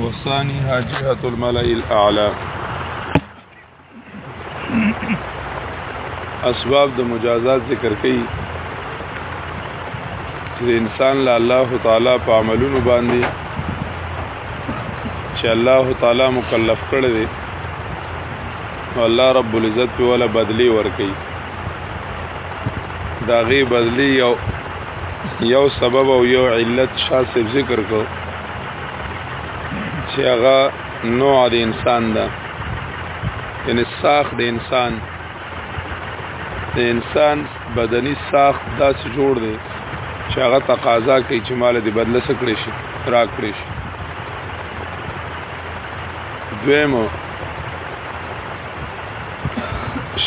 وثانيها جهة الملأ الأعلى اسباب د مجازات ذکر کړي چې انسان له الله تعالی په عملونو باندې چې الله تعالی مکلف کړی دی نو الله رب العزت په ولا بدلی ورکي دا غي بدلی یو یو سبب او یو علت شاسب ذکر کو چې هغه نوع د انسان ده یعنی ساخ د انسان د انسان بدني ساخ داسې جوړ دی چې هغه تقاضا کوي چې مال دې بدله سکړي شي را کړی شي دویمو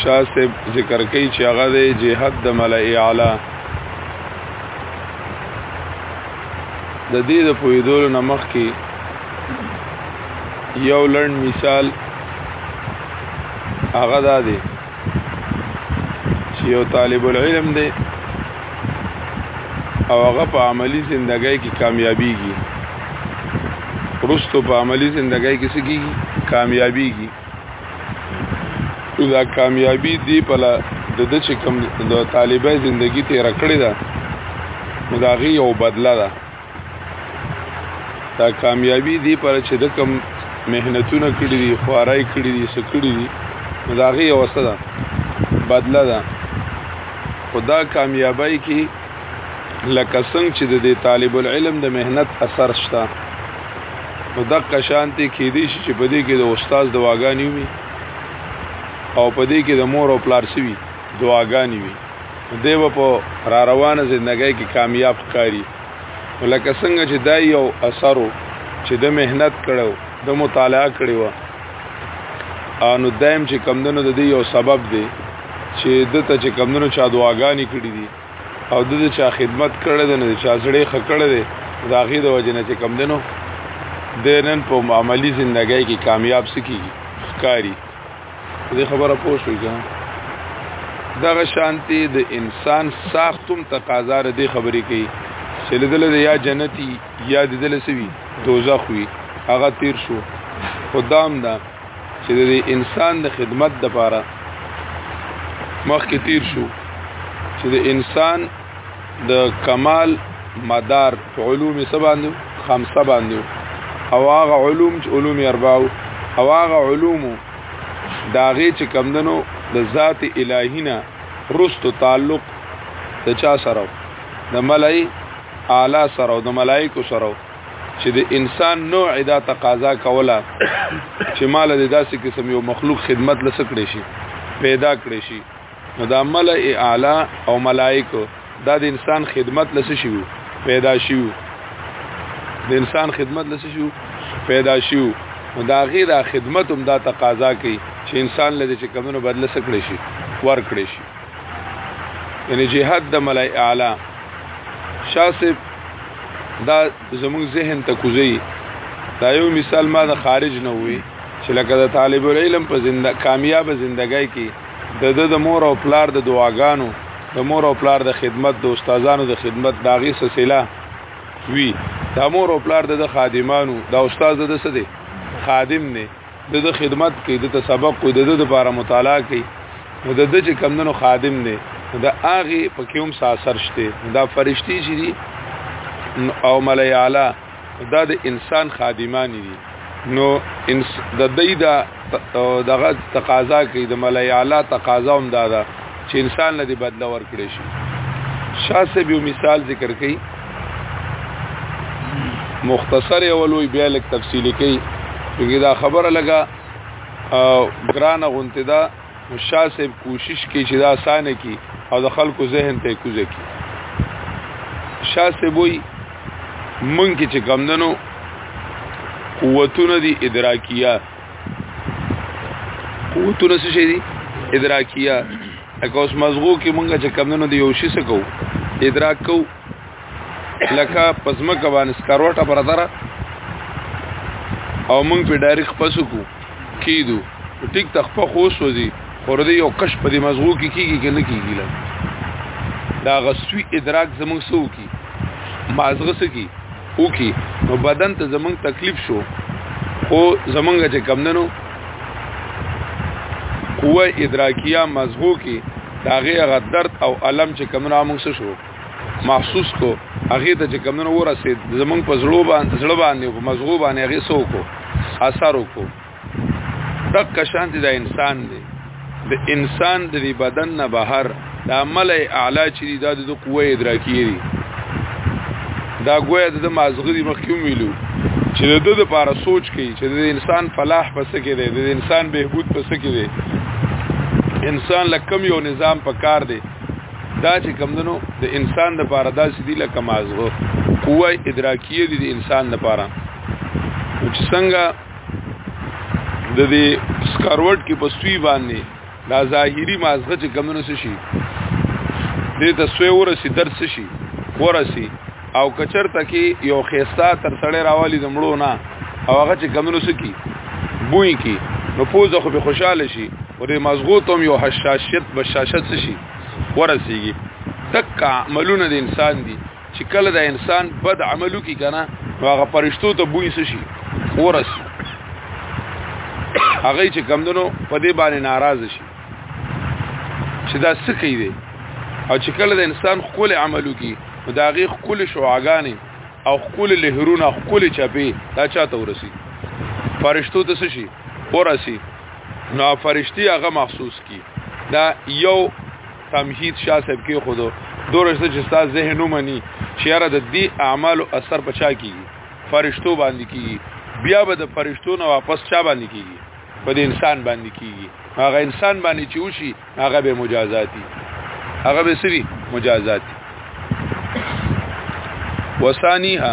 شاه صاحب ذکر کوي چې هغه د جهاد د ملائ اعلی د دې د پوهېدلو نه مخکې یو لنډ مثال هغه دا دی چې یو طالب العلم دی او هغه په عملی زندګۍ کې کامیابیږي رستو په عملی زندګۍ کې سګي کامیابیږي دا کامیابی دی په لا د د چې کوم د طالبې ژوندۍ تیر کړی دا نو دا غي یو بدله ده دا کامیابی دی پر چې د کوم مهنتونه کړی دي خوارای کړی دي سکړی دي نو دا غي یو څه ده بدله ده خدا کامیابی کې لکه څنګه چې د دې طالب العلم د مهنت اثر شته نو دغه شانتي کې دي چې په دې کې د استاد دواګانی وي او په دې کې د مور او پلار سوي دواګانی وي دیو په را روانه ژوندۍ کې کامیاب ښکاری ولکه څنګه چې دا یو اثرو چې د مهنت کړو د مطالعه کړو انو دایم چې کمدنو د دې یو سبب دی چې د ته چې کمونو چا دعاګانې کړې دي او د دې چا خدمت کړې ده نه چا سړې خکړې ده دا غي د وجنه چې کم دنو د نن په عملی ژوندۍ کې کامیاب سکی ښکاری دې خبره پوه شوې ګان دغه شانتي د انسان ساختم تقاضا ر دې خبرې کوي چې لدل یا جنتی یا ددل سوي دوزخ وي هغه تیر شو خدام دا چې د انسان د خدمت د پاره مخکې تیر شو چې د انسان د کمال مدار په علوم سباندو خمسه باندې او هغه علوم چې علوم اربعو او هغه علوم داغه چې کمندنو د ذات الہینا رست تعلق د چا سره د ملای اعلی سره د ملائکه سره چې د انسان نوع دا تقاضا کوله چې مال د داسې قسم یو مخلوق خدمت لسه کړی شي پیدا کړی شي نو دا ملئ اعلی او ملائکه دا د انسان خدمت لسه شي پیدا شي د انسان خدمت لسه شي پیدا شي نو دا غي دا خدمت هم دا تقاضا کوي چې انسان لدې چې کمونو بدله سکړي شي ور کړی شي یعنی جهاد د ملای اعلی شاسب دا زموږ ذهن ته کوزي دا یو مثال ما د خارج نه وي چې لکه د طالب العلم په زنده کامیاب زندګۍ کې د د د مور او پلار د دعاګانو د مور او پلار د خدمت د استادانو د خدمت داغي سلسله وی د مور او پلار د خادمانو د استاد د سده خادم نه د د خدمت کوي د تسبق کوي د د لپاره مطالعه کوي نو د د چې کمندونو خادم دی د اغه په کوم ساسر شته دا فرشتي چې دي او ملای اعلی دا د انسان خادمان دي نو د دې دا دغه تقاضا کوي د ملای اعلی تقاضا هم دا ده چې انسان له دې بدله ورکړي شي شاسه به مثال ذکر کړي مختصر اولوي بیا لک تفصیلی کوي چې دا خبره لګا ګرانه غونته دا شاسه کوشش کوي چې دا اسانه کی او د خلکو ذهن ته کوزه کی شاسه وي مونږ چې کمندنو قوتونه دي ادراکیه قوتونه څه شي دي ادراکیه لکه اوس مزغو کې مونږه چې کمندونو دی یو شي څه کو ادراک کو لکه پزما کبان سکروټه پر دره او مونږ په ډایرک پسو کو کیدو ټیک تخ په خو سوځي خور دی یو کش په دې مزغو کې کیږي کې نه کیږي لکه دا غسوی ادراک زموږ سو کی مازغه سکی وکي نو بدن ته زمنګ تکلیف شو خو زمنګ چې کم دنو قوه ادراکیه مزغو کې داغه غ درد او الم چې کم نه موږ شو محسوس کو هغه ته چې کم نه ورسید زمنګ په زړه باندې زړه باندې مزغو باندې هغه سو کو اثر وکړو دک شان دی دا انسان دی د انسان د بدن نه بهر د عمل اعلی چې دا د قوه ادراکي دی دا ګویا د مازغری مخکوم ویلو چې د د لپاره سوچ کوي چې د انسان فلاح پس کې دی د انسان بهبود پس کې دی انسان لکم یو نظام په کار دی دا چې کمدنو د انسان د لپاره دا سیدی لکه مازغو قوه ادراکیه دي د انسان لپاره چې څنګه د دې سکروټ کې په سوی باندې دا ظاهری مازغه چې کمونه شي دې ته سوی ورسی درس شي ورسی او کچر تکي یو خيستا تر سړی راوالی د مړو نه او هغه چې کمونه سکی بوئی کی نو پوزه خو به خوشاله شي ورې مازغو ته یو حشاشت بشاشت شي ورسیږي تک عملونه د انسان دي چې کله دا انسان بد عمل وکي کنه هغه پرشتو ته بوې شي ورس هغه چې کمندونو په دې باندې ناراض شي چې دا څه کوي دی او چې کله د انسان خپل عمل وکي دا غي خپل شوعاګانې او خپل لهرونه خپل چپی دا چاته ورسي فرشتو ته شي ورسي نو فرشتي هغه محسوس کی دا یو تمهید شاه صاحب کې خود دورش چې استاد ذهن ومني چې یاره د دې اعمالو اثر پچا کیږي فرشتو باندې کیږي بیا به د فرشتو نه واپس چا باندې کیږي په دې انسان باندې کیږي هغه انسان باندې چې وشي هغه به مجازاتي هغه به سری مجازاتي وسانیها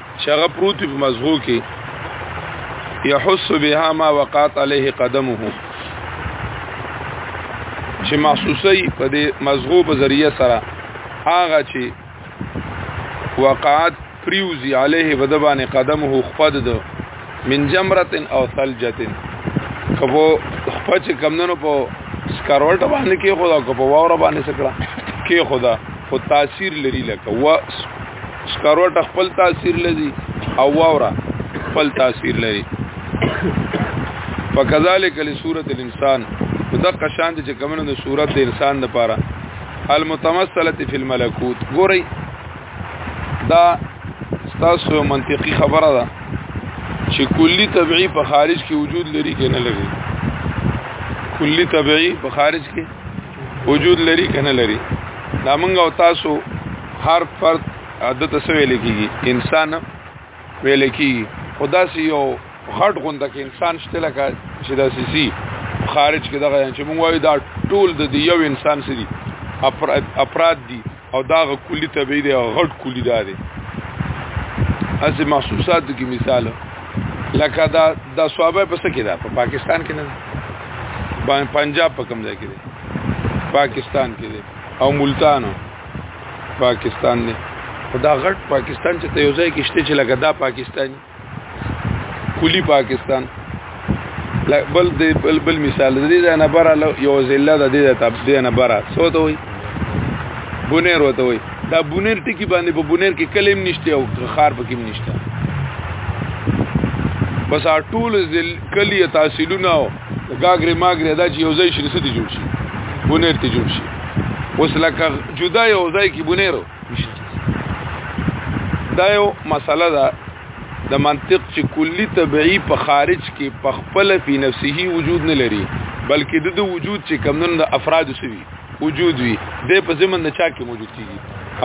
چې هغه پروت په مزغو کې يحس بها ما وقات عليه قدمه چې محسوسي په دې مزغو په ذریعہ سره هغه چې وقات پریوزی عليه بدبان قدمه خپد د من جمرت او ثلجت کبو خپچ کمندونو په سکروټ باندې کې خدا کو په واره باندې سکړه کې خدا خو تاثیر لري لکه و سکروټ خپل تاثیر لري او واورا خپل تاثیر لري فكذلك لسوره الانسان دغه شان چې کومنه د صورت د انسان د پاره المتمثله فی الملکوت ګوري دا تاسو منطقي خبره ده چې کلی طبيعي په خارج کې وجود لري کې نه لري کلی طبيعي په خارج کې وجود لري کنه لري دا مونږ او تاسو هر فرد عادت سوي لکېږي انسان ویل کېږي خدا سي یو غټ غونډه کې انسان شته لکه چې دا سيسي خارج کې دغه چې مونږ وایو دا ټول د یو انسان سری افراد دي او دا غ کلی طبيعي دی او غټ کلی دا دی اسې محسوسات کې مثال لکه دا د صوابه پس کې دا په پا پاکستان کې نه باندې پنجاب په کوم ځای کې دی پاکستان کې دی او ملتان پاکستان دی دا غټ پاکستان چې ته یو ځای کې شته چې لکه دا پاکستاني کلی پاکستان بل دی بل بل مثال دی دا نه برا یو ضلع د دې ته دی نه برا سو ته وي بونیر وته وي دا بونیر ټکی باندې په بونیر کې کلم نشته او خار پکې نشته بس ټول ځل کلی تحصیلونه او گاګری ماګری دا چې یو ځای شي ستې جوړ شي بونیر ته جوړ شي اوس لکه جدا یو ځای کې بونیرو دا یو مسله ده د منطق چې کلی طبيعي په خارج کې په خپل په نفسه وجود نه لري بلکې د وجود چې کمنن د افراد سوي وجود وي د په زمن د چا کې موجود کیږي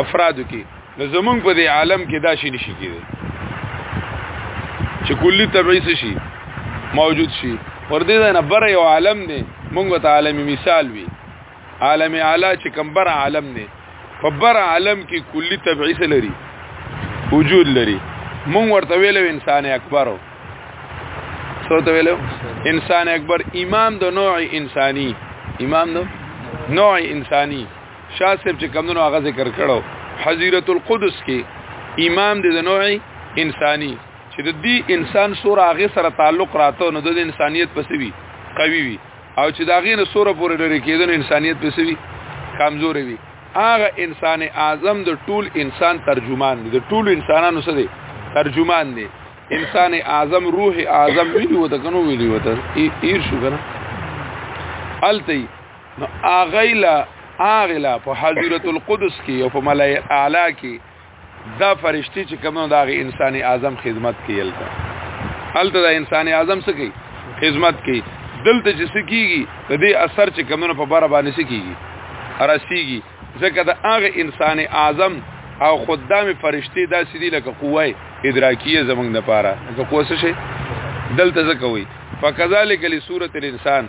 افراد کې نو زمونږ په دې عالم کې دا شي نشي کېږي چې کلی طبيعي شي موجود شي ور دې نه بره یو عالم دی مونږ ته عالم مثال وي عالم اعلی چې کوم بر عالم دی په بر عالم کې کلی تبعیث لري وجود لري مونږ ورته ویلو انسان اکبر څه ته ویلو انسان اکبر امام د نوع انساني امام د نوع انساني شاه صاحب چې کوم نو هغه ذکر کړو حزیرت القدس کې امام د نوع انساني چې د دې انسان سور هغه سره تعلق راته نو د انسانيت پسوي قوي وي او چې دا غینه سوره پورې لري کېدنه انسانيت په سوي کمزوري وي هغه انسان اعظم د ټول انسان ترجمان دی د ټول انسانانو سره ترجمان دی انسان اعظم روح اعظم ویلی وته کنو ویلی وته ایر شو کنه التی نو اغیلا اغلا په حضرت القدس کې او په ملائکه اعلی کې دا فرشتي چې کوم دا غي انسان اعظم خدمت کوي الته الته دا انسان اعظم څه کوي خدمت کوي دلته چې څه کیږي د دې اثر چې کومونه په بار باندې څه کیږي ارسیږي ځکه دا هغه انسان اعظم او خدام فرشتي دا سړي لکه قوه ادراکیه زمنګ نه پاره لکه قوه څه شي دلته ځکه وي فکذالک لسوره الانسان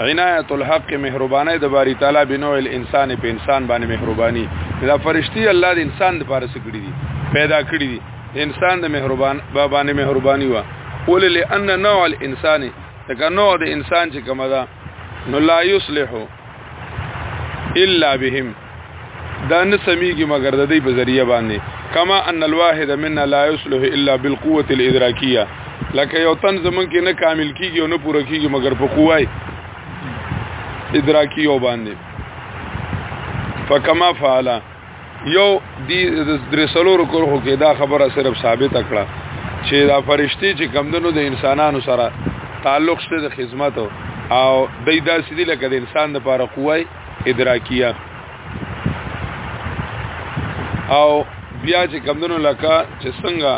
عنایت الحق مهربانه د باری تعالی بنو الانسان په انسان باندې مهرباني دا فرشتي الله د انسان د پاره سکړي دي پیدا کړی دي انسان د مهربان باندې مهرباني وا ول لئن نوع الانسان تک نوع د انسان چې کومه ده نو لا یصلح الا بهم دا نه سميږي مګر د دې په ذریعہ باندې کما ان الواحد منا لا يصلح الا بالقوه الادراکيه لکه یو تن زمون کې نه کامل کیږي او نه پوره کیږي مګر په قوای ادراکی او باندې فکما فعل یو دی درسلو رکو خو کې دا خبره صرف ثابت کړه چې دا فرشتي چې کمندونو د انسانانو سره تعلق شته د خدمت او د داسې دی لکه د انسان لپاره قوای ادراکیه او بیا چې کمدنو لکه چې څنګه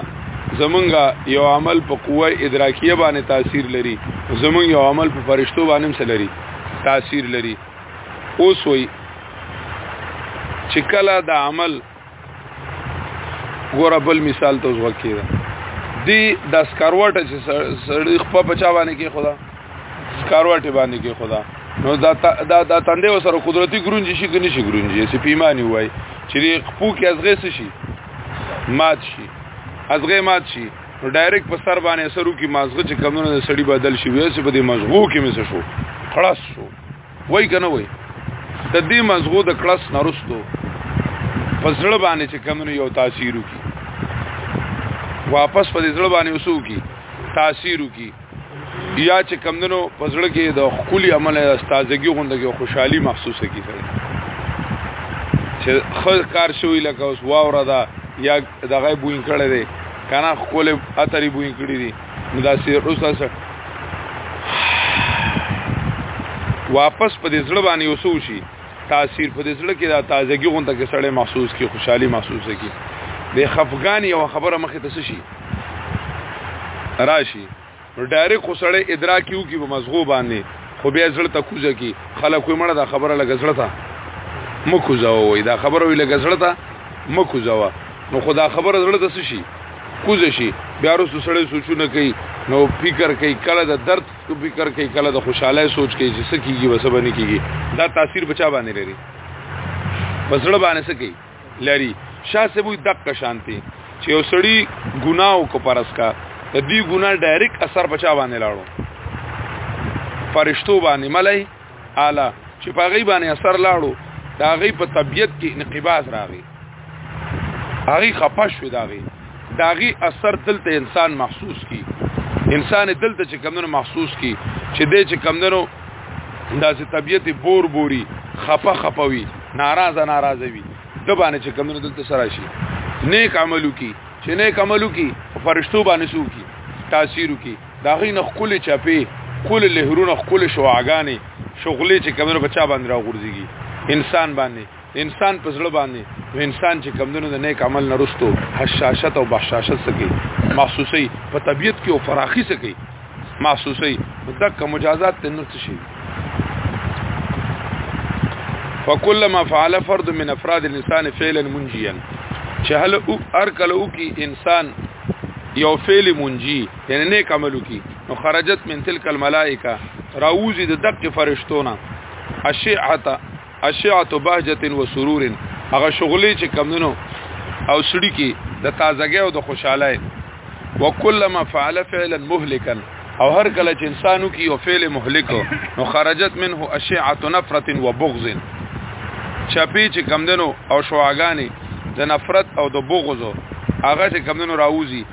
زمونږه یو عمل په قوه ادراکیه باندې تاثیر لري زمونږ یو عمل په فرشتو باندې هم لري تاثیر لري اوس وي چې کله د عمل ګوره بل مثال ته وځو کېده دی د سکاروټه چې سړی خپل بچا باندې کې خدا سکاروټه باندې کې خدا نو دا دا دا تندې وسره قدرتي ګرونجي شي کني شي ګرونجي چې پیمانی وای چې خپو کې ازغه شي مات شي ازغه مات شي نو ډایرک په سر باندې سرو کې مازغه چې کمونه سړی بدل شي وې چې په دې مزغو کې مې شو خلاص شو وای کنه وای د دې مزغو د کلس نرستو پسړ باندې چې کمنو یو تاثیر وکي واپس په دې ځړ باندې وسو کی تاثیر وکي یا چې کمندنو پسړ کې د خولي عمل استادګي غوندګي خوشحالي محسوسه کی سره چې خل کار شوی لکه اوس واوره دا یا دغه بوین کړی دی کنه خپل اترې بوین کړی دی دا سیر اوس تاسو واپس په دې زړه باندې اوسو شي تاثیر په دې زړه کې دا تازگی غونډه کې سړی محسوس کی خوشحالي محسوس کی د خفقان یو خبره مخه تاسو شي راشي نو ډایرک خوشاله ادراک یو کی په مزغو باندې خو بیا زړه ته کوزه کی خلک وي مړه دا خبره لګ زړه ته مکوزه وای دا خبره وی لګ زړه ته مکوزه نو خدا خبره زړه ته شي کوز شي بیا وروسته سړی سوچونه کوي نو فکر کوي کله د درد فکر کوي کله د خوشاله سوچ کوي چې څه کیږي وسه باندې کیږي دا تاثیر بچا باندې لري بسړه باندې څه کوي لري شاه سبو دقه شانتي چې یو سړی ګناو کو پرس کا د دې ګنا ډایرک اثر بچا باندې لاړو فرشتو باندې ملای اعلی چې په غي باندې اثر لاړو دا غي په طبيعت کې انقباض راغی هغه خپش وی دا غي دا غي اثر دلته انسان محسوس کی انسان دلته چې کمونو محسوس کی چې دې چې کمونو اندازې طبيعت بور بوري خفه خفوي ناراضه ناراضه وي د باندې چې کمونو دلته سره شي نیک عملو کی چې نیک عملو کی فرشتو باندې سو کی تاثیر کی د هغوی نه ښکلې چپې ښکلې لهرونه ښکلې شعاګانې شغلې چې کمونه په چا باندې راغورځيږي انسان باندې انسان په زړه باندې نو انسان چې کمونه د نیک عمل نه رستو حشاشت او بحشاشت سکی محسوسي په طبيعت کې او فراخي سکی محسوسي دک مجازات ته نور څه شي فكلما فعل فرد من افراد الانسان فعلا منجيا چې هل او هر کله او کی انسان یو فعل منجی یعنی نیک عمل کی نو خرجت من تلک الملائکه راوزی د دقه فرشتونه اشعه اشعه بهجه و سرور هغه شغلې چې کمونو او سړی کې د تازګۍ او د خوشحالۍ وکلما فعل فعلا مهلكا او هر کله چې انسانو کې یو فعل مهلک نو خرجت منه اشعه نفرت و بغض چپی چې کمدنو او شواګانی د نفرت او د بغض هغه چې کمدنو راوځي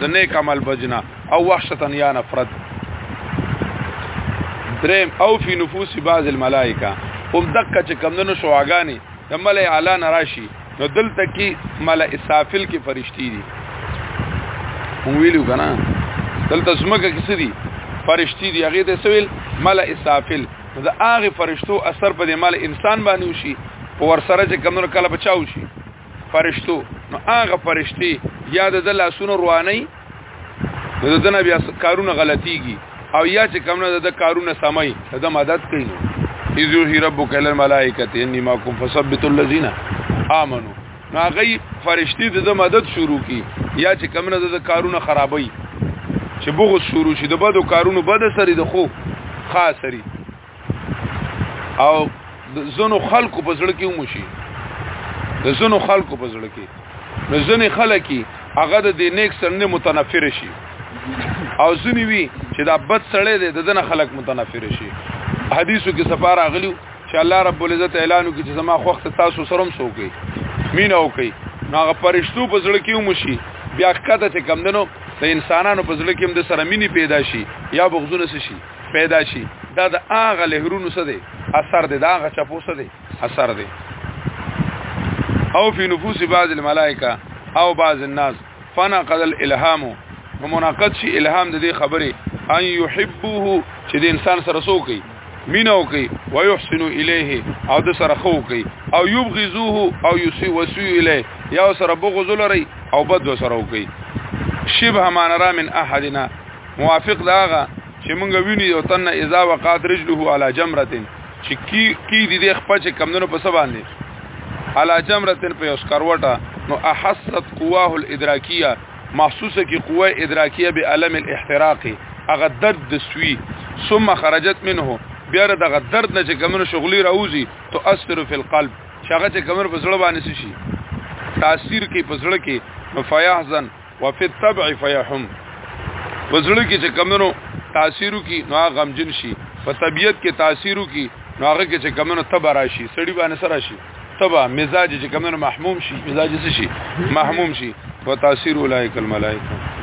د نیک عمل بجنا او وحشتا یا نفرت دریم او فی نفوس بعض الملائکه هم دقه چې کمندونو شواګانی د ملای اعلی نراشی نو دلته کې ملای اسافل کې فرشتي دي هم ویلو کنه دلته سمګه کې څه دي فرشتي دي هغه ته سویل ملای اسافل دا هغه فرشتو اثر په دې مال انسان باندې وشي په ور سره چې کمنو کله بچاو شي فرشتو نو هغه فرشتي یا د لاسونو رواني د دنه بیا کارونه غلطيږي او یا چې کوم نه د کارونه سمای د مدد کوي اذ یوهی ربک الی الملائکه انی ماکم فثبتوا الذین آمنوا نو هغه فرشتي د مدد شروع کی یا چې کوم نه د کارونه خرابای چې بغض شروع شي د بدو کارونو بد سری د خو خاصری او د زنو خلکو په زړه کې ومشي د زنو خلکو په زړه کې د زنې خلکې هغه د دې نیک سړنې متنفر شي او زنی وی چې دا بد سړی دی د دنه خلک متنفر شي حدیثو کې سفار اغلیو چې الله رب العزت اعلان وکړي چې زما خوخت تاسو سرم سوګي مين او کوي نو هغه پرشتو په زړه کې ومشي بیا کته چې کم دنو د انسانانو په زړه کې هم د سره مینی پیدا شي یا بغزونه شي پیدا شي دا د هغه لهرونو څه دی اثر دی دا هغه چپو څه دی اثر دی او فی نفوس بعض الملائکه او بعض الناس فنقد الالهام مناقض شي الهام د دې خبره ان يحبوه چې د انسان سره سو کوي مینو کوي ويحسن الیه او د سره خو کوي او یبغضوه او یسی وسو الیه یا سره بغض لري او بد سره کوي شبه مانرا من احدنا موافق دا هغه چې مونږ ویني یو تن اذا وقات رجله علی جمره چې کی کی دې د خپل چې کمندونو په سبا باندې علی جمره په یو سکروټه نو احست قواه الادراکیه محسوسه کی قوه ادراکیه به علم الاحتراق هغه درد د سوی ثم خرجت منه بیا دغه درد نه چې کمنو شغلی راوځي تو اثر فی القلب شغه چې کمر په زړه باندې شي تاثیر کې په زړه کې مفیاحزن وفي الطبع فيحم وزړه کې چې کمنو تاثیرو کې نو غمجن شي په طبیعت کې تاثیرو کې نو هغه کې چې کمنو تبا راشي سړی باندې سره شي تبا مزاج چې کمنو محموم شي مزاج څه شي محموم شي و تاثیر اولئک الملائکه